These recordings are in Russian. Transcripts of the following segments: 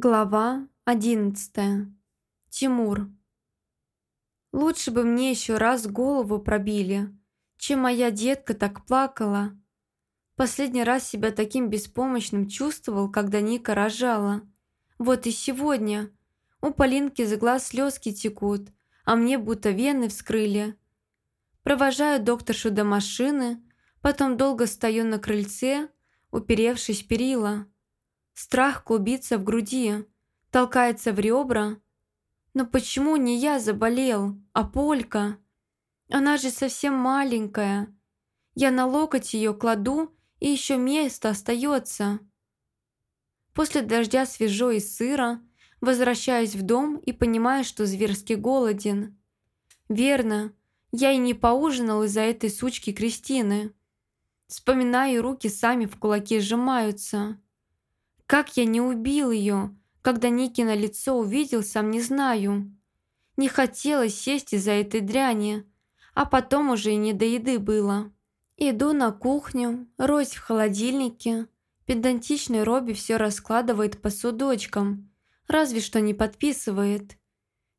Глава одиннадцатая. Тимур. Лучше бы мне еще раз голову пробили, чем моя детка так плакала. Последний раз себя таким беспомощным чувствовал, когда Ника рожала. Вот и сегодня. У Полинки за глаз слезки текут, а мне будто вены вскрыли. Провожаю докторшу до машины, потом долго стою на крыльце, уперевшись в перила. Страх клубится в груди, толкается в ребра. Но почему не я заболел, а Полька? Она же совсем маленькая. Я на локоть ее кладу, и еще место остается. После дождя свежо и сыро, возвращаюсь в дом и понимаю, что зверски голоден. Верно, я и не поужинал из-за этой сучки Кристины. Вспоминаю, руки сами в кулаки сжимаются. Как я не убил ее, когда Никина лицо увидел, сам не знаю. Не хотелось сесть из-за этой дряни, а потом уже и не до еды было. Иду на кухню, роюсь в холодильнике. Педантичный Робби все раскладывает по судочкам, разве что не подписывает.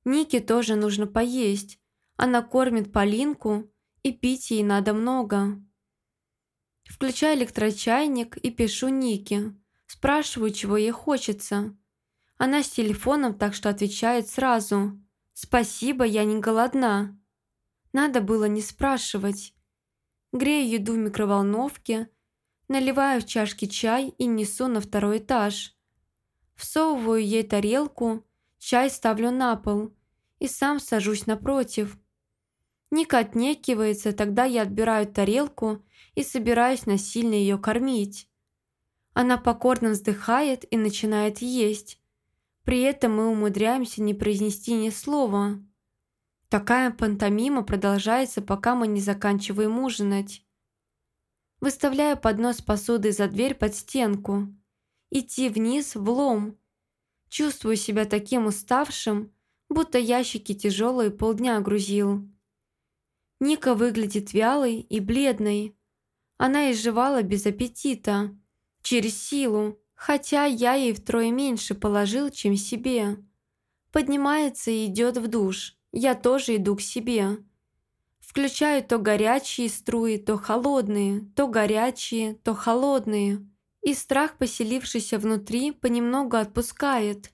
Нике тоже нужно поесть. Она кормит Полинку, и пить ей надо много. Включаю электрочайник и пишу Нике. Спрашиваю, чего ей хочется. Она с телефоном, так что отвечает сразу. «Спасибо, я не голодна». Надо было не спрашивать. Грею еду в микроволновке, наливаю в чашки чай и несу на второй этаж. Всовываю ей тарелку, чай ставлю на пол и сам сажусь напротив. Ника отнекивается, тогда я отбираю тарелку и собираюсь насильно ее кормить. Она покорно вздыхает и начинает есть. При этом мы умудряемся не произнести ни слова. Такая пантомима продолжается, пока мы не заканчиваем ужинать. Выставляю поднос посуды за дверь под стенку. Идти вниз в лом. Чувствую себя таким уставшим, будто ящики тяжелые полдня грузил. Ника выглядит вялой и бледной. Она изживала без аппетита через силу, хотя я ей втрое меньше положил, чем себе. Поднимается и идет в душ. Я тоже иду к себе. Включаю то горячие струи, то холодные, то горячие, то холодные. И страх, поселившийся внутри, понемногу отпускает.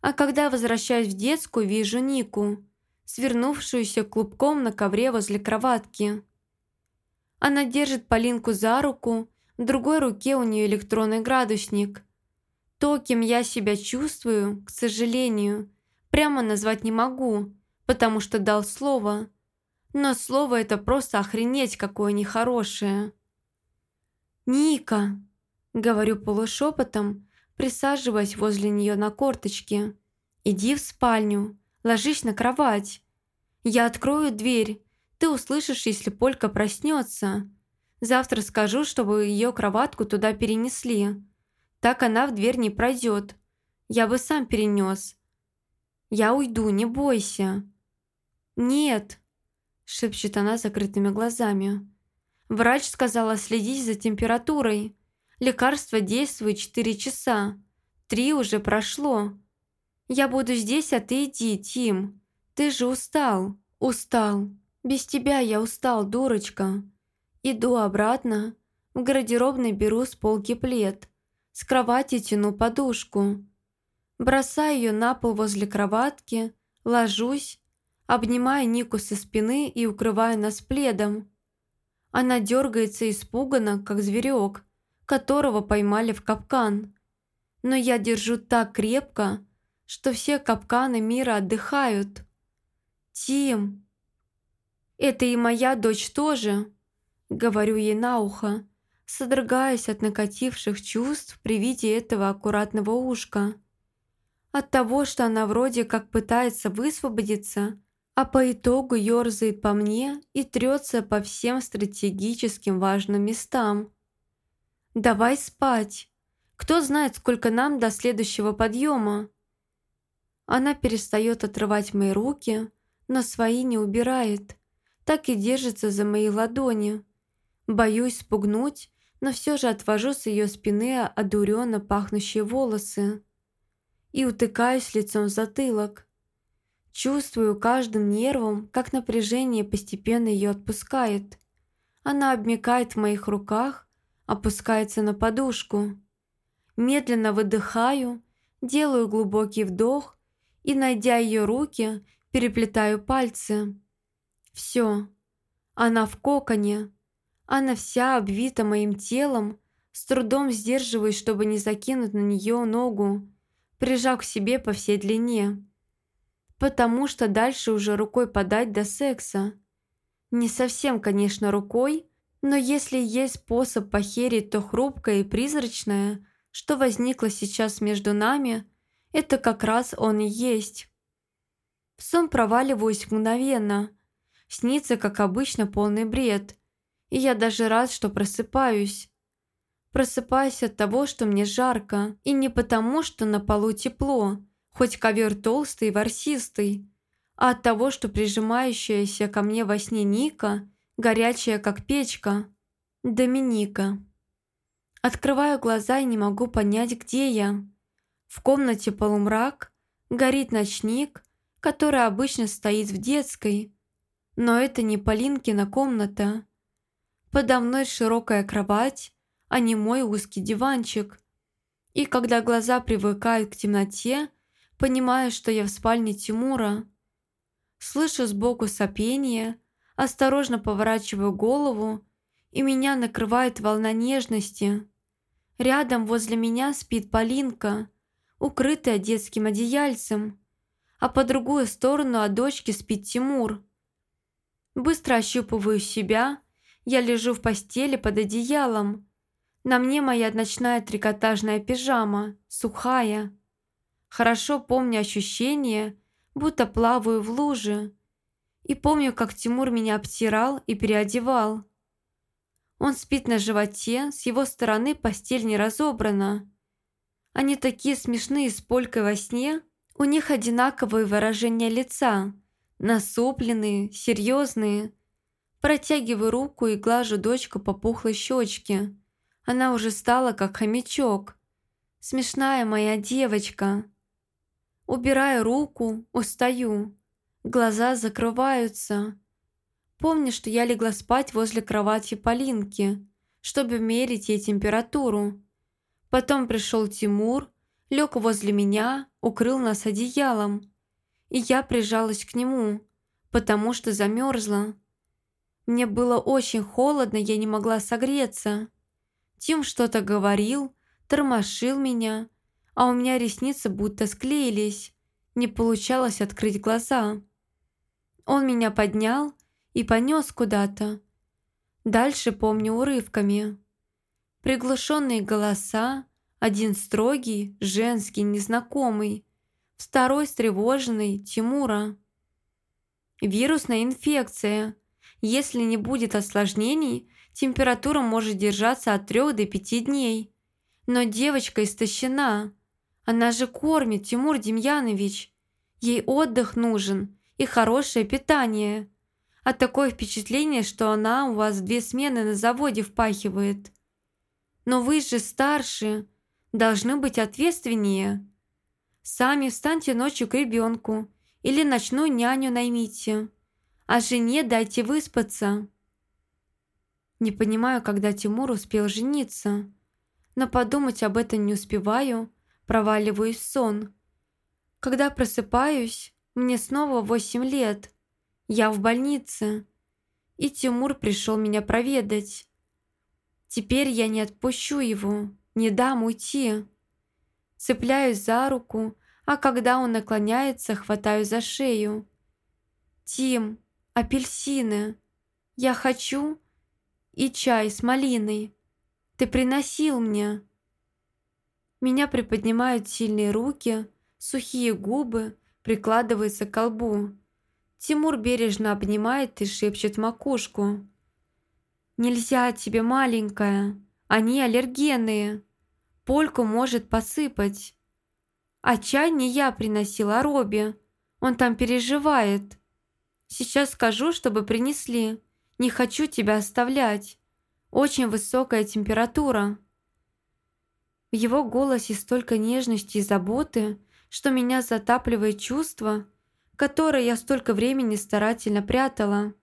А когда возвращаюсь в детскую, вижу Нику, свернувшуюся клубком на ковре возле кроватки. Она держит Полинку за руку, в другой руке у нее электронный градусник. То, кем я себя чувствую, к сожалению, прямо назвать не могу, потому что дал слово. Но слово это просто охренеть какое нехорошее. «Ника!» – говорю полушепотом, присаживаясь возле нее на корточке. «Иди в спальню, ложись на кровать. Я открою дверь, ты услышишь, если Полька проснется. Завтра скажу, чтобы ее кроватку туда перенесли. Так она в дверь не пройдет. Я бы сам перенес. Я уйду, не бойся. Нет, шепчет она закрытыми глазами. Врач сказала следить за температурой. Лекарство действует четыре часа. Три уже прошло. Я буду здесь, а ты иди, Тим. Ты же устал. Устал. Без тебя я устал, дурочка. Иду обратно. В гардеробной беру с полки плед. С кровати тяну подушку. Бросаю ее на пол возле кроватки, ложусь, обнимаю Нику со спины и укрываю нас пледом. Она дергается испуганно, как зверек, которого поймали в капкан. Но я держу так крепко, что все капканы мира отдыхают. «Тим!» «Это и моя дочь тоже!» Говорю ей на ухо, содрогаясь от накативших чувств при виде этого аккуратного ушка. От того, что она вроде как пытается высвободиться, а по итогу ерзает по мне и трется по всем стратегическим важным местам. «Давай спать. Кто знает, сколько нам до следующего подъема?» Она перестает отрывать мои руки, но свои не убирает, так и держится за мои ладони, Боюсь спугнуть, но все же отвожу с ее спины одуренно пахнущие волосы. и утыкаюсь лицом в затылок. Чувствую каждым нервом, как напряжение постепенно ее отпускает. Она обмякает в моих руках, опускается на подушку. Медленно выдыхаю, делаю глубокий вдох и, найдя ее руки, переплетаю пальцы. Все. Она в коконе. Она вся обвита моим телом, с трудом сдерживаюсь, чтобы не закинуть на нее ногу, прижав к себе по всей длине. Потому что дальше уже рукой подать до секса. Не совсем, конечно, рукой, но если есть способ похерить то хрупкое и призрачное, что возникло сейчас между нами, это как раз он и есть. В сон проваливаюсь мгновенно. Снится, как обычно, полный бред. И я даже рад, что просыпаюсь. Просыпаюсь от того, что мне жарко, и не потому, что на полу тепло, хоть ковер толстый и ворсистый, а от того, что прижимающаяся ко мне во сне Ника, горячая как печка, Доминика. Открываю глаза и не могу понять, где я. В комнате полумрак, горит ночник, который обычно стоит в детской. Но это не Полинкина комната. Подо мной широкая кровать, а не мой узкий диванчик. И когда глаза привыкают к темноте, понимаю, что я в спальне Тимура. Слышу сбоку сопение, осторожно поворачиваю голову, и меня накрывает волна нежности. Рядом возле меня спит Полинка, укрытая детским одеяльцем, а по другую сторону от дочки спит Тимур. Быстро ощупываю себя, я лежу в постели под одеялом. На мне моя ночная трикотажная пижама, сухая. Хорошо помню ощущение, будто плаваю в луже. И помню, как Тимур меня обтирал и переодевал. Он спит на животе, с его стороны постель не разобрана. Они такие смешные с Полькой во сне, у них одинаковые выражения лица, насупленные, серьезные. Протягиваю руку и глажу дочку по пухлой щечке. Она уже стала как хомячок. Смешная моя девочка. Убираю руку, устаю. Глаза закрываются. Помню, что я легла спать возле кровати Полинки, чтобы мерить ей температуру. Потом пришел Тимур, лег возле меня, укрыл нас одеялом. И я прижалась к нему, потому что замерзла. Мне было очень холодно, я не могла согреться. Тим что-то говорил, тормошил меня, а у меня ресницы будто склеились. Не получалось открыть глаза. Он меня поднял и понес куда-то. Дальше помню урывками. Приглушенные голоса, один строгий, женский, незнакомый, второй встревоженный, Тимура. Вирусная инфекция. Если не будет осложнений, температура может держаться от 3 до 5 дней. Но девочка истощена. Она же кормит, Тимур Демьянович. Ей отдых нужен и хорошее питание. А такое впечатление, что она у вас две смены на заводе впахивает. Но вы же старше, должны быть ответственнее. Сами встаньте ночью к ребенку или ночную няню наймите, а жене дайте выспаться. Не понимаю, когда Тимур успел жениться, но подумать об этом не успеваю, проваливаюсь в сон. Когда просыпаюсь, мне снова восемь лет – я в больнице, и Тимур пришел меня проведать. Теперь я не отпущу его, не дам уйти. Цепляюсь за руку, а когда он наклоняется, хватаю за шею. «Тим, апельсины! Я хочу и чай с малиной. Ты приносил мне!» Меня приподнимают сильные руки, сухие губы прикладываются к колбу. Тимур бережно обнимает и шепчет макушку. «Нельзя тебе, маленькая. Они аллергенные. Польку может посыпать. А чай не я приносила, а Робби. Он там переживает. Сейчас скажу, чтобы принесли. Не хочу тебя оставлять. Очень высокая температура». В его голосе столько нежности и заботы, что меня затапливает чувство, которое я столько времени старательно прятала.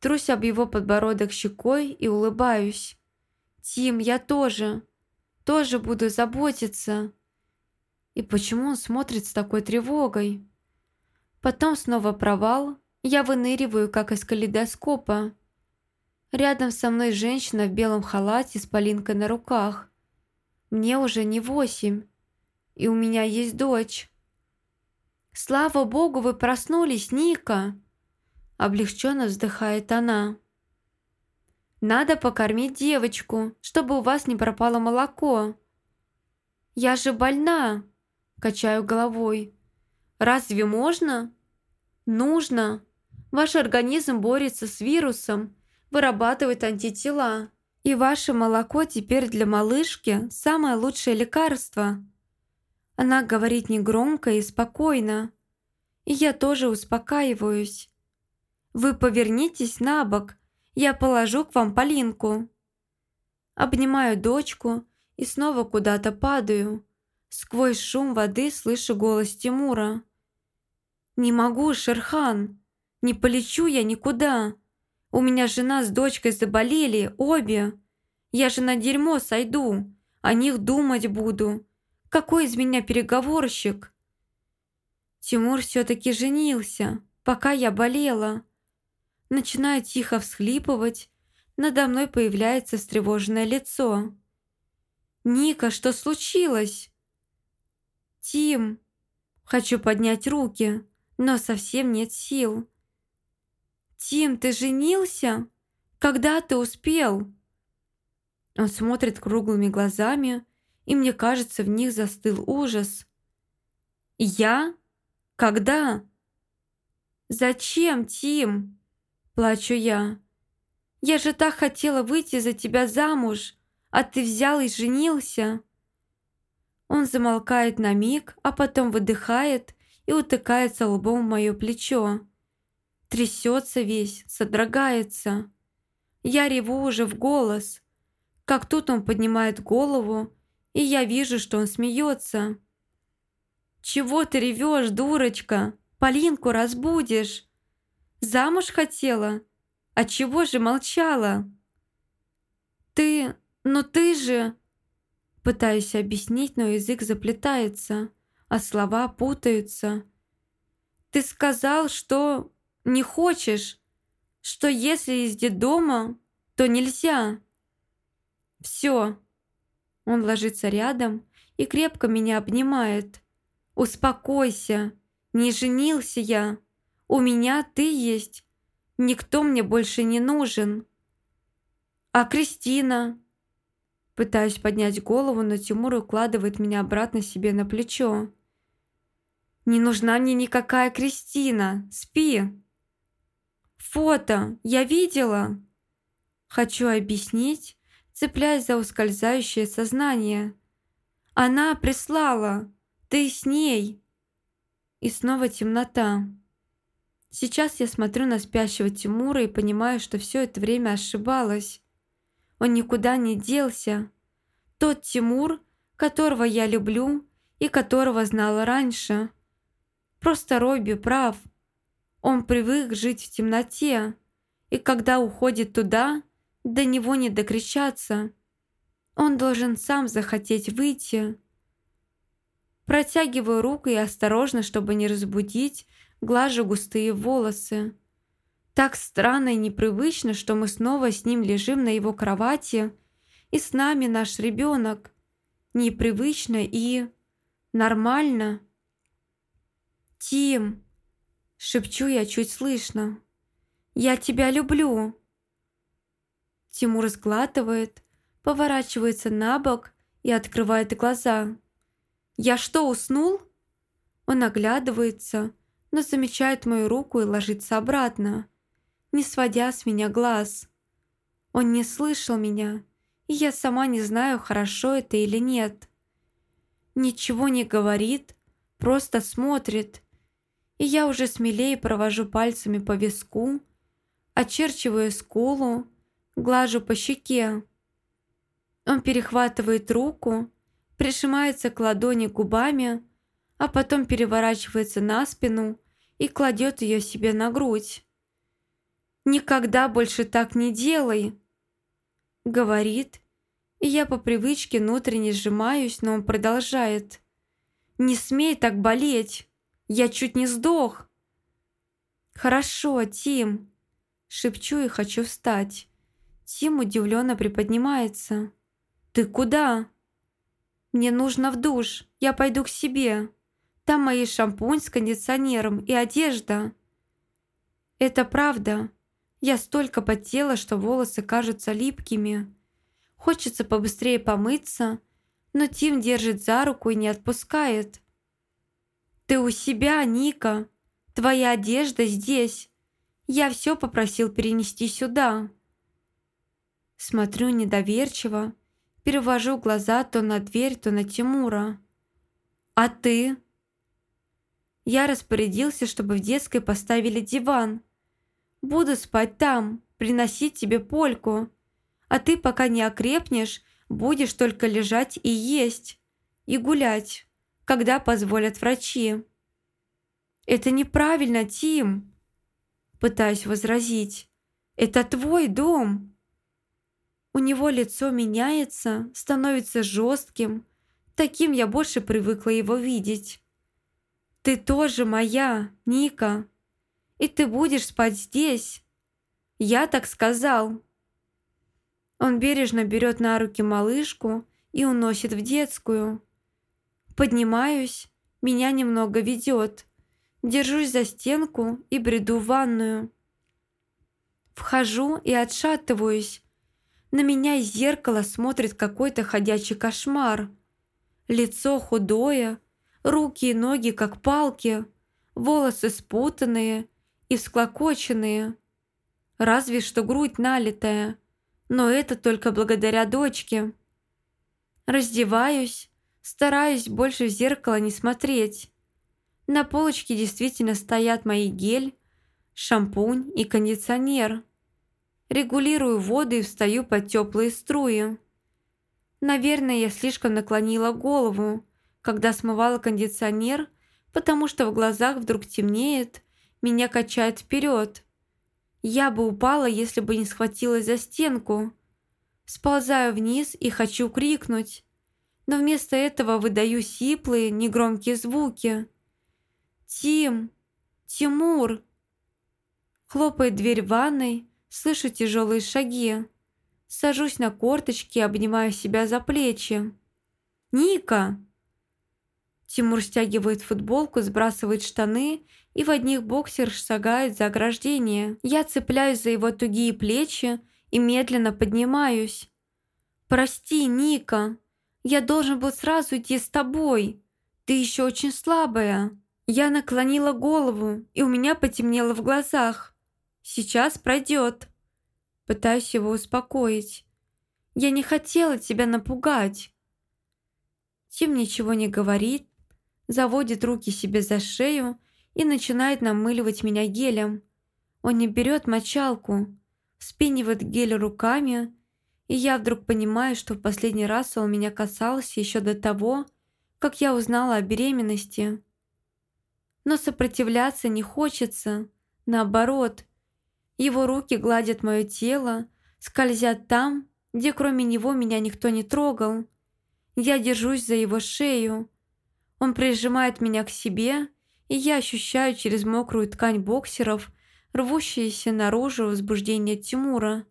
Трусь об его подбородок щекой и улыбаюсь. «Тим, я тоже, тоже буду заботиться». И почему он смотрит с такой тревогой? Потом снова провал, я выныриваю, как из калейдоскопа. Рядом со мной женщина в белом халате с полинкой на руках. Мне уже не восемь, и у меня есть дочь. «Слава богу, вы проснулись, Ника!» Облегченно вздыхает она. «Надо покормить девочку, чтобы у вас не пропало молоко». «Я же больна!» Качаю головой. «Разве можно?» «Нужно. Ваш организм борется с вирусом, вырабатывает антитела. И ваше молоко теперь для малышки самое лучшее лекарство». Она говорит негромко и спокойно. И я тоже успокаиваюсь. «Вы повернитесь на бок, я положу к вам Полинку». Обнимаю дочку и снова куда-то падаю. Сквозь шум воды слышу голос Тимура. «Не могу, Шерхан! Не полечу я никуда! У меня жена с дочкой заболели, обе! Я же на дерьмо сойду, о них думать буду! Какой из меня переговорщик?» Тимур все-таки женился, пока я болела. Начинаю тихо всхлипывать, надо мной появляется встревоженное лицо. «Ника, что случилось?» «Тим!» Хочу поднять руки, но совсем нет сил. «Тим, ты женился? Когда ты успел?» Он смотрит круглыми глазами, и мне кажется, в них застыл ужас. «Я? Когда?» «Зачем, Тим?» – плачу я. «Я же так хотела выйти за тебя замуж, а ты взял и женился». Он замолкает на миг, а потом выдыхает и утыкается лбом в мое плечо. Трясется весь, содрогается. Я реву уже в голос. Как тут он поднимает голову, и я вижу, что он смеется. «Чего ты ревешь, дурочка? Полинку разбудишь. Замуж хотела? А чего же молчала?» «Ты... ну ты же...» Пытаюсь объяснить, но язык заплетается а слова путаются. Ты сказал, что не хочешь, что если из дома, то нельзя. Все. Он ложится рядом и крепко меня обнимает. Успокойся, не женился я. У меня ты есть. Никто мне больше не нужен. А Кристина? Пытаюсь поднять голову, но Тимур укладывает меня обратно себе на плечо. Не нужна мне никакая Кристина. Спи. Фото. Я видела. Хочу объяснить, цепляясь за ускользающее сознание. Она прислала. Ты с ней. И снова темнота. Сейчас я смотрю на спящего Тимура и понимаю, что все это время ошибалась. Он никуда не делся. Тот Тимур, которого я люблю и которого знала раньше – Просто Робби прав. Он привык жить в темноте, и когда уходит туда, до него не докричаться. Он должен сам захотеть выйти. Протягиваю руку и осторожно, чтобы не разбудить, глажу густые волосы. Так странно и непривычно, что мы снова с ним лежим на его кровати, и с нами наш ребенок. Непривычно и нормально. «Тим!» – шепчу я чуть слышно. «Я тебя люблю!» Тимур сглатывает, поворачивается на бок и открывает глаза. «Я что, уснул?» Он оглядывается, но замечает мою руку и ложится обратно, не сводя с меня глаз. Он не слышал меня, и я сама не знаю, хорошо это или нет. Ничего не говорит, просто смотрит, и я уже смелее провожу пальцами по виску, очерчиваю скулу, глажу по щеке. Он перехватывает руку, прижимается к ладони губами, а потом переворачивается на спину и кладет ее себе на грудь. «Никогда больше так не делай!» Говорит, и я по привычке внутренне сжимаюсь, но он продолжает. «Не смей так болеть! Я чуть не сдох!» «Хорошо, Тим!» Шепчу и хочу встать. Тим удивленно приподнимается. «Ты куда?» «Мне нужно в душ. Я пойду к себе. Там мои шампунь с кондиционером и одежда». «Это правда. Я столько потела, что волосы кажутся липкими. Хочется побыстрее помыться, но Тим держит за руку и не отпускает. «Ты у себя, Ника. Твоя одежда здесь. Я все попросил перенести сюда». Смотрю недоверчиво, перевожу глаза то на дверь, то на Тимура. «А ты?» Я распорядился, чтобы в детской поставили диван. Буду спать там, приносить тебе польку. А ты, пока не окрепнешь, будешь только лежать и есть, и гулять, когда позволят врачи. Это неправильно, Тим. Пытаюсь возразить. Это твой дом. У него лицо меняется, становится жестким. Таким я больше привыкла его видеть. Ты тоже моя, Ника. И ты будешь спать здесь. Я так сказал. Он бережно берет на руки малышку и уносит в детскую. Поднимаюсь, меня немного ведет. Держусь за стенку и бреду в ванную. Вхожу и отшатываюсь. На меня из зеркала смотрит какой-то ходячий кошмар. Лицо худое, руки и ноги как палки, волосы спутанные и всклокоченные. Разве что грудь налитая, но это только благодаря дочке. Раздеваюсь, стараюсь больше в зеркало не смотреть. На полочке действительно стоят мои гель, шампунь и кондиционер. Регулирую воду и встаю под теплые струи. Наверное, я слишком наклонила голову, когда смывала кондиционер, потому что в глазах вдруг темнеет, меня качает вперед. Я бы упала, если бы не схватилась за стенку. Сползаю вниз и хочу крикнуть, но вместо этого выдаю сиплые, негромкие звуки. «Тим! Тимур!» Хлопает дверь ванной, слышу тяжелые шаги. Сажусь на корточки и обнимаю себя за плечи. «Ника!» Тимур стягивает футболку, сбрасывает штаны и в одних боксер шагает за ограждение. Я цепляюсь за его тугие плечи и медленно поднимаюсь. «Прости, Ника, я должен был сразу идти с тобой. Ты еще очень слабая». Я наклонила голову, и у меня потемнело в глазах. «Сейчас пройдет». Пытаюсь его успокоить. «Я не хотела тебя напугать». Тим ничего не говорит, заводит руки себе за шею и начинает намыливать меня гелем. Он не берет мочалку, вспенивает гель руками, и я вдруг понимаю, что в последний раз он меня касался еще до того, как я узнала о беременности. Но сопротивляться не хочется, наоборот. Его руки гладят мое тело, скользят там, где кроме него меня никто не трогал. Я держусь за его шею, он прижимает меня к себе, и я ощущаю через мокрую ткань боксеров рвущееся наружу возбуждение Тимура.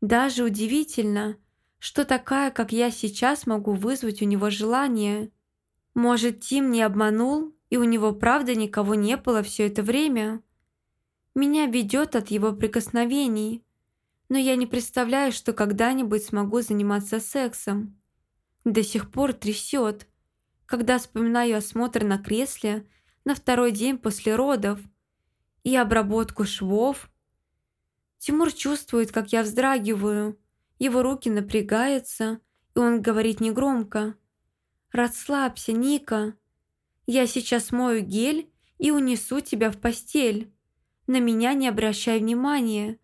Даже удивительно, что такая, как я сейчас, могу вызвать у него желание. Может, Тим не обманул, и у него правда никого не было все это время? Меня ведет от его прикосновений, но я не представляю, что когда-нибудь смогу заниматься сексом. До сих пор трясет когда вспоминаю осмотр на кресле на второй день после родов и обработку швов. Тимур чувствует, как я вздрагиваю, его руки напрягаются, и он говорит негромко. «Расслабься, Ника. Я сейчас мою гель и унесу тебя в постель. На меня не обращай внимания.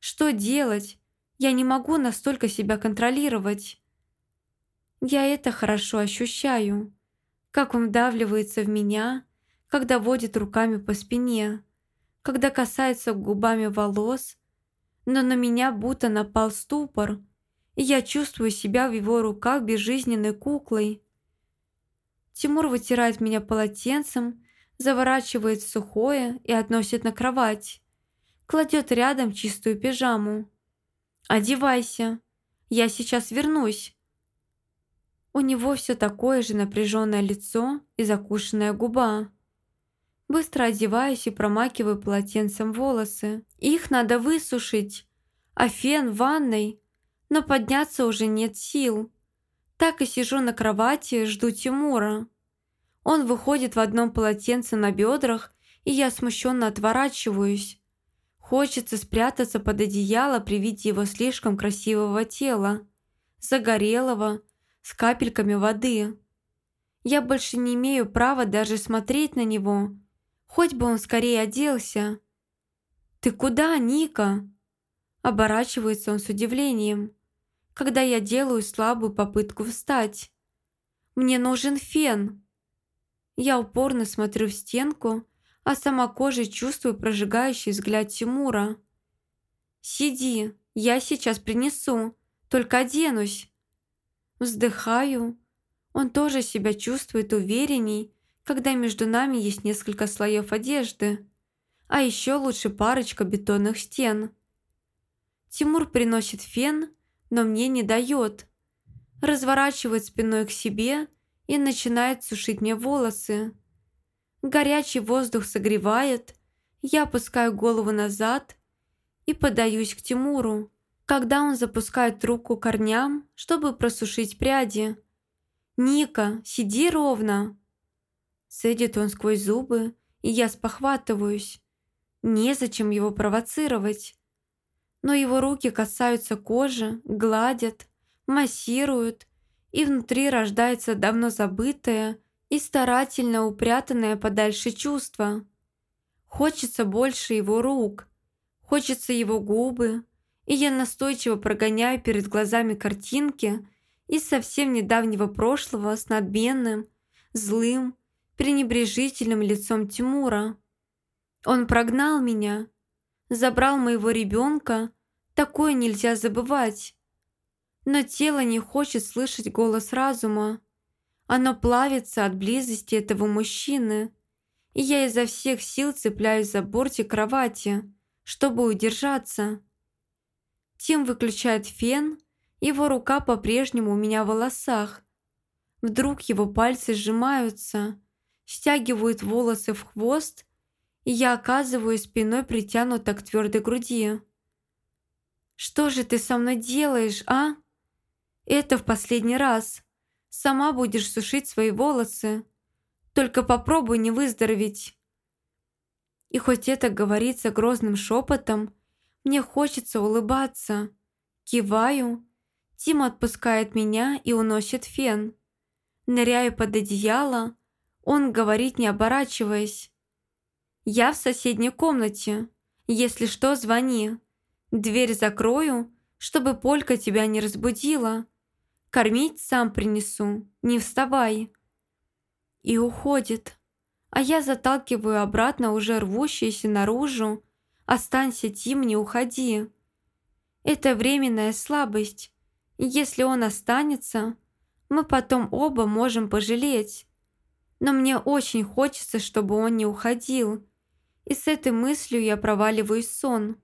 Что делать? Я не могу настолько себя контролировать». Я это хорошо ощущаю. как он вдавливается в меня, когда водит руками по спине, когда касается губами волос, но на меня будто напал ступор, и я чувствую себя в его руках безжизненной куклой. Тимур вытирает меня полотенцем, заворачивает сухое и относит на кровать. Кладет рядом чистую пижаму. «Одевайся, я сейчас вернусь». У него все такое же напряженное лицо и закушенная губа. Быстро одеваюсь и промакиваю полотенцем волосы. Их надо высушить, а фен в ванной, но подняться уже нет сил. Так и сижу на кровати, жду Тимура. Он выходит в одном полотенце на бедрах, и я смущенно отворачиваюсь. Хочется спрятаться под одеяло при виде его слишком красивого тела, загорелого, с капельками воды. Я больше не имею права даже смотреть на него, хоть бы он скорее оделся. «Ты куда, Ника?» Оборачивается он с удивлением, когда я делаю слабую попытку встать. «Мне нужен фен!» Я упорно смотрю в стенку, а сама кожей чувствую прожигающий взгляд Тимура. «Сиди, я сейчас принесу, только оденусь». Вздыхаю. Он тоже себя чувствует уверенней, когда между нами есть несколько слоев одежды, а еще лучше парочка бетонных стен. Тимур приносит фен, но мне не дает. Разворачивает спиной к себе и начинает сушить мне волосы. Горячий воздух согревает, я опускаю голову назад и подаюсь к Тимуру, когда он запускает руку корням, чтобы просушить пряди. «Ника, сиди ровно!» Садит он сквозь зубы, и я спохватываюсь. Незачем его провоцировать. Но его руки касаются кожи, гладят, массируют, и внутри рождается давно забытое и старательно упрятанное подальше чувство. Хочется больше его рук, хочется его губы, и я настойчиво прогоняю перед глазами картинки из совсем недавнего прошлого с надменным, злым, пренебрежительным лицом Тимура. Он прогнал меня, забрал моего ребенка, такое нельзя забывать. Но тело не хочет слышать голос разума. Оно плавится от близости этого мужчины, и я изо всех сил цепляюсь за бортик кровати, чтобы удержаться. Тим выключает фен, его рука по-прежнему у меня в волосах. Вдруг его пальцы сжимаются, стягивают волосы в хвост, и я оказываюсь спиной притянута к твердой груди. «Что же ты со мной делаешь, а?» «Это в последний раз. Сама будешь сушить свои волосы. Только попробуй не выздороветь». И хоть это говорится грозным шепотом, мне хочется улыбаться. Киваю. Тим отпускает меня и уносит фен. Ныряю под одеяло. Он говорит, не оборачиваясь. «Я в соседней комнате. Если что, звони. Дверь закрою, чтобы Полька тебя не разбудила. Кормить сам принесу, не вставай». И уходит. А я заталкиваю обратно уже рвущееся наружу, Останься, Тим, не уходи. Это временная слабость. Если он останется, мы потом оба можем пожалеть. Но мне очень хочется, чтобы он не уходил. И с этой мыслью я проваливаюсь в сон.